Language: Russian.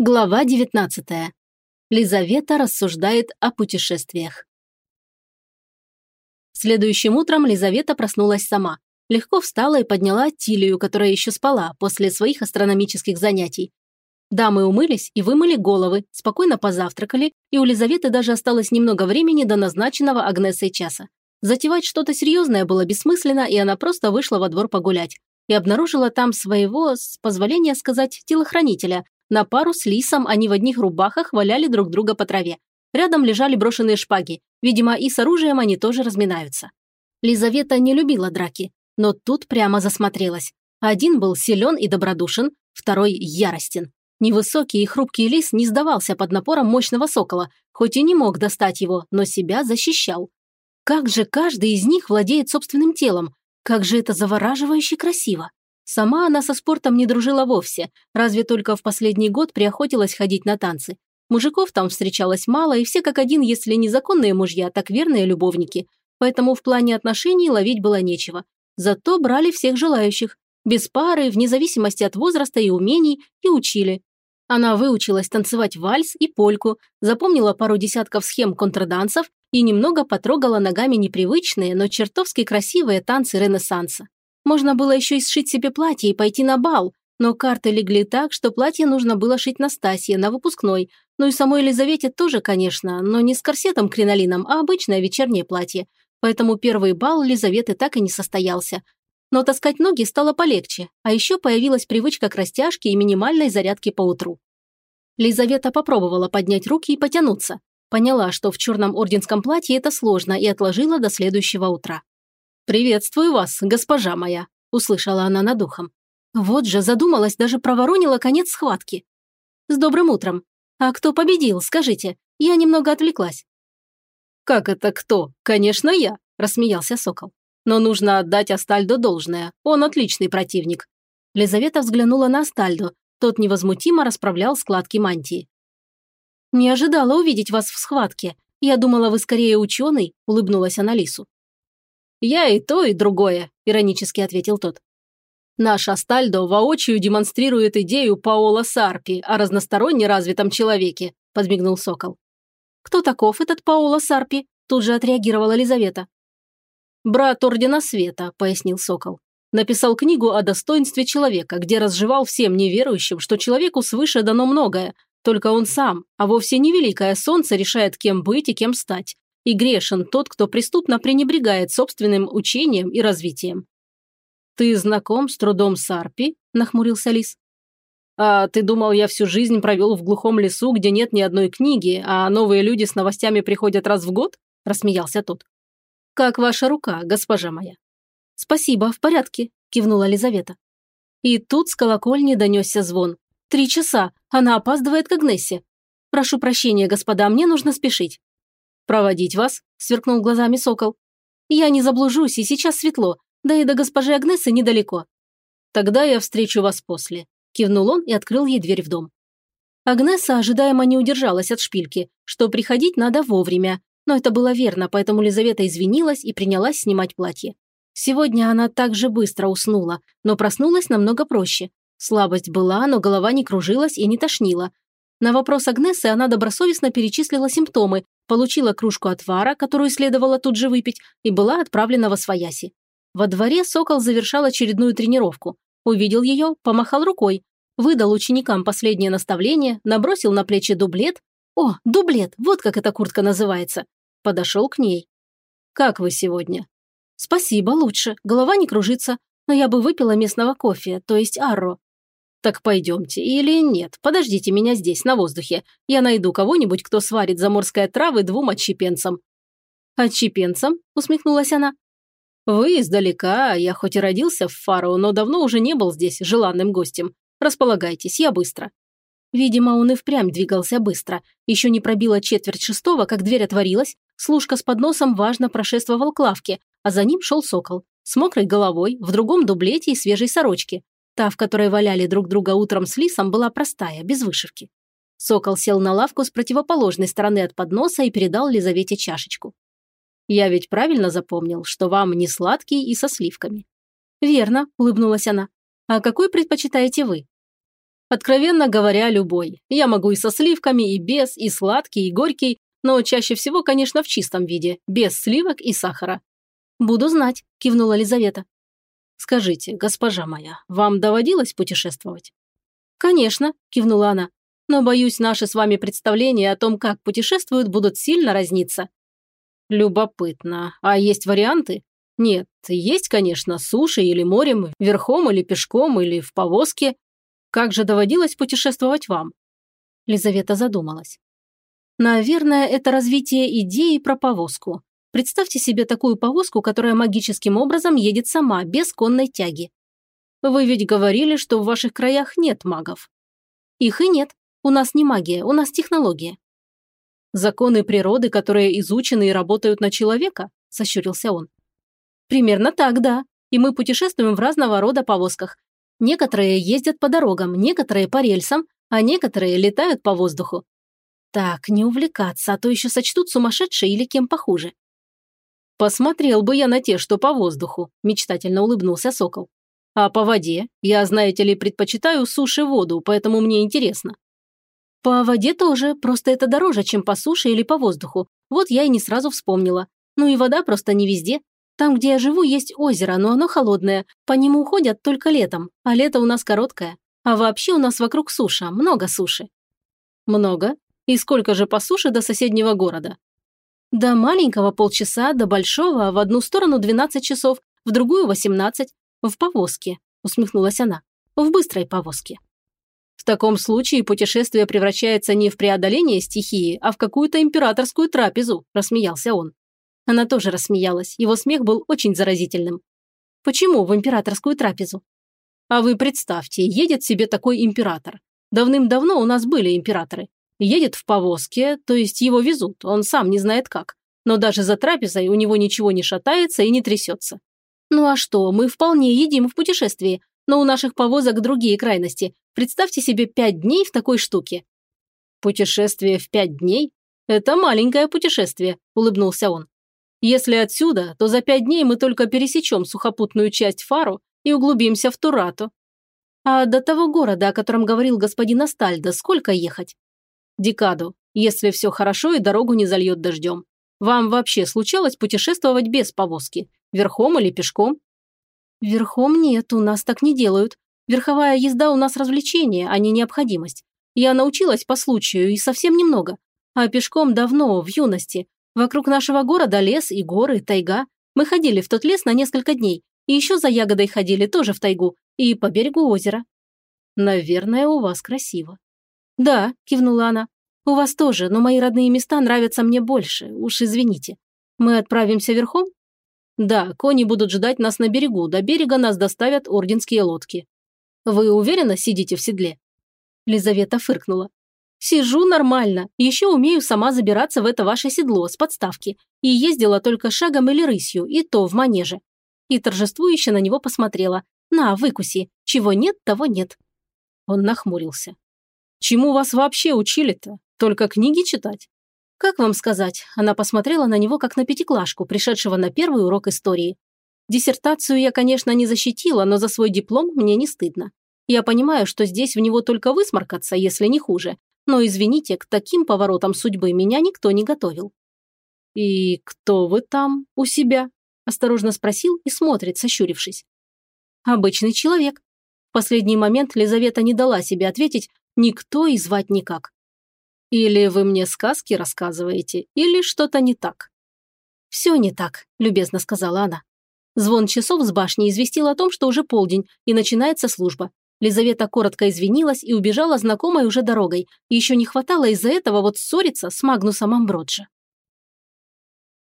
Глава 19. Лизавета рассуждает о путешествиях. Следующим утром Лизавета проснулась сама. Легко встала и подняла Тилию, которая еще спала после своих астрономических занятий. Дамы умылись и вымыли головы, спокойно позавтракали, и у Лизаветы даже осталось немного времени до назначенного Агнесой часа. Затевать что-то серьезное было бессмысленно, и она просто вышла во двор погулять. И обнаружила там своего, с позволения сказать, телохранителя, на пару с Лисом они в одних рубахах валяли друг друга по траве. Рядом лежали брошенные шпаги. Видимо, и с оружием они тоже разминаются. Лизавета не любила драки, но тут прямо засмотрелась. Один был силен и добродушен, второй – яростен. Невысокий и хрупкий лис не сдавался под напором мощного сокола, хоть и не мог достать его, но себя защищал. Как же каждый из них владеет собственным телом? Как же это завораживающе красиво! Сама она со спортом не дружила вовсе, разве только в последний год приохотилась ходить на танцы. Мужиков там встречалось мало, и все как один, если не законные мужья, так верные любовники. Поэтому в плане отношений ловить было нечего. Зато брали всех желающих. Без пары, вне зависимости от возраста и умений, и учили. Она выучилась танцевать вальс и польку, запомнила пару десятков схем контрдансов и немного потрогала ногами непривычные, но чертовски красивые танцы Ренессанса. Можно было еще и сшить себе платье и пойти на бал, но карты легли так, что платье нужно было шить Настасье на выпускной. Ну и самой Елизавете тоже, конечно, но не с корсетом-кринолином, а обычное вечернее платье. Поэтому первый бал Лизаветы так и не состоялся. Но таскать ноги стало полегче, а еще появилась привычка к растяжке и минимальной зарядке по утру. Лизавета попробовала поднять руки и потянуться. Поняла, что в черном орденском платье это сложно и отложила до следующего утра. «Приветствую вас, госпожа моя», – услышала она над ухом. Вот же задумалась, даже проворонила конец схватки. «С добрым утром. А кто победил, скажите? Я немного отвлеклась». «Как это кто? Конечно, я», – рассмеялся Сокол. «Но нужно отдать Астальдо должное. Он отличный противник». Лизавета взглянула на Астальдо. Тот невозмутимо расправлял складки мантии. «Не ожидала увидеть вас в схватке. Я думала, вы скорее ученый», – улыбнулась она Лису. «Я и то, и другое», – иронически ответил тот. Наш Астальдо воочию демонстрирует идею Паола Сарпи о разносторонне развитом человеке», – подмигнул Сокол. «Кто таков этот Паоло Сарпи?» – тут же отреагировала Лизавета. «Брат Ордена Света», – пояснил Сокол. Написал книгу о достоинстве человека, где разжевал всем неверующим, что человеку свыше дано многое, только он сам, а вовсе не великое солнце решает, кем быть и кем стать и грешен тот, кто преступно пренебрегает собственным учением и развитием. «Ты знаком с трудом Сарпи?» – нахмурился Лис. «А ты думал, я всю жизнь провел в глухом лесу, где нет ни одной книги, а новые люди с новостями приходят раз в год?» – рассмеялся тот. «Как ваша рука, госпожа моя?» «Спасибо, в порядке», – кивнула Лизавета. И тут с колокольни донесся звон. «Три часа, она опаздывает к Агнессе. Прошу прощения, господа, мне нужно спешить». «Проводить вас?» – сверкнул глазами сокол. «Я не заблужусь, и сейчас светло, да и до госпожи Агнесы недалеко». «Тогда я встречу вас после», – кивнул он и открыл ей дверь в дом. Агнеса ожидаемо не удержалась от шпильки, что приходить надо вовремя, но это было верно, поэтому Лизавета извинилась и принялась снимать платье. Сегодня она так же быстро уснула, но проснулась намного проще. Слабость была, но голова не кружилась и не тошнила. На вопрос Агнесы она добросовестно перечислила симптомы, получила кружку отвара, которую следовало тут же выпить, и была отправлена во свояси. Во дворе Сокол завершал очередную тренировку. Увидел ее, помахал рукой, выдал ученикам последнее наставление, набросил на плечи дублет. О, дублет, вот как эта куртка называется. Подошел к ней. «Как вы сегодня?» «Спасибо, лучше. Голова не кружится. Но я бы выпила местного кофе, то есть арро. «Так пойдемте. Или нет, подождите меня здесь, на воздухе. Я найду кого-нибудь, кто сварит заморские травы двум отщепенцам». «Отщепенцам?» – усмехнулась она. «Вы издалека, я хоть и родился в Фаро, но давно уже не был здесь желанным гостем. Располагайтесь, я быстро». Видимо, он и впрямь двигался быстро. Еще не пробило четверть шестого, как дверь отворилась, служка с подносом важно прошествовал к лавке, а за ним шел сокол. С мокрой головой, в другом дублете и свежей сорочке. Та, в которой валяли друг друга утром с лисом, была простая, без вышивки. Сокол сел на лавку с противоположной стороны от подноса и передал Лизавете чашечку. «Я ведь правильно запомнил, что вам не сладкий и со сливками?» «Верно», – улыбнулась она. «А какой предпочитаете вы?» Откровенно говоря, любой. Я могу и со сливками, и без, и сладкий, и горький, но чаще всего, конечно, в чистом виде, без сливок и сахара. «Буду знать», – кивнула Лизавета. «Скажите, госпожа моя, вам доводилось путешествовать?» «Конечно», – кивнула она. «Но, боюсь, наши с вами представления о том, как путешествуют, будут сильно разниться». «Любопытно. А есть варианты?» «Нет, есть, конечно, суши или морем, верхом или пешком, или в повозке. Как же доводилось путешествовать вам?» Лизавета задумалась. Наверное, это развитие идеи про повозку. Представьте себе такую повозку, которая магическим образом едет сама, без конной тяги. Вы ведь говорили, что в ваших краях нет магов. Их и нет. У нас не магия, у нас технология. Законы природы, которые изучены и работают на человека? Сощурился он. Примерно так, да. И мы путешествуем в разного рода повозках. Некоторые ездят по дорогам, некоторые по рельсам, а некоторые летают по воздуху. Так, не увлекаться, а то еще сочтут сумасшедшие или кем похуже. Посмотрел бы я на те, что по воздуху, мечтательно улыбнулся сокол. А по воде? Я, знаете ли, предпочитаю суше воду, поэтому мне интересно. По воде тоже, просто это дороже, чем по суше или по воздуху. Вот я и не сразу вспомнила. Ну и вода просто не везде. Там, где я живу, есть озеро, но оно холодное. По нему уходят только летом, а лето у нас короткое. А вообще у нас вокруг суша, много суши. Много? И сколько же по суше до соседнего города? До маленького полчаса, до большого в одну сторону 12 часов, в другую 18. В повозке, усмехнулась она. В быстрой повозке. В таком случае путешествие превращается не в преодоление стихии, а в какую-то императорскую трапезу, рассмеялся он. Она тоже рассмеялась. Его смех был очень заразительным. Почему в императорскую трапезу? А вы представьте, едет себе такой император. Давным-давно у нас были императоры. Едет в повозке, то есть его везут, он сам не знает как. Но даже за трапезой у него ничего не шатается и не трясется. Ну а что, мы вполне едим в путешествии, но у наших повозок другие крайности. Представьте себе пять дней в такой штуке. Путешествие в пять дней? Это маленькое путешествие, улыбнулся он. Если отсюда, то за пять дней мы только пересечем сухопутную часть Фару и углубимся в Турату. А до того города, о котором говорил господин Астальдо, сколько ехать? Декаду, если все хорошо и дорогу не зальет дождем. Вам вообще случалось путешествовать без повозки? Верхом или пешком? Верхом нет, у нас так не делают. Верховая езда у нас развлечение, а не необходимость. Я научилась по случаю и совсем немного. А пешком давно, в юности, Вокруг нашего города лес и горы, тайга. Мы ходили в тот лес на несколько дней. И еще за ягодой ходили тоже в тайгу. И по берегу озера. Наверное, у вас красиво. Да, кивнула она. У вас тоже, но мои родные места нравятся мне больше. Уж извините. Мы отправимся верхом? Да, кони будут ждать нас на берегу. До берега нас доставят орденские лодки. Вы уверенно сидите в седле? Лизавета фыркнула. Сижу нормально, еще умею сама забираться в это ваше седло с подставки. И ездила только шагом или рысью, и то в манеже. И торжествующе на него посмотрела. На, выкуси. Чего нет, того нет. Он нахмурился. Чему вас вообще учили-то? Только книги читать? Как вам сказать? Она посмотрела на него, как на пятиклашку, пришедшего на первый урок истории. Диссертацию я, конечно, не защитила, но за свой диплом мне не стыдно. Я понимаю, что здесь в него только высморкаться, если не хуже, но, извините, к таким поворотам судьбы меня никто не готовил. «И кто вы там у себя?» – осторожно спросил и смотрит, сощурившись. «Обычный человек». В последний момент Лизавета не дала себе ответить «никто и звать никак». «Или вы мне сказки рассказываете, или что-то не так?» «Все не так», – любезно сказала она. Звон часов с башни известил о том, что уже полдень, и начинается служба. Лизавета коротко извинилась и убежала знакомой уже дорогой. Еще не хватало из-за этого вот ссориться с Магнусом Амброджи.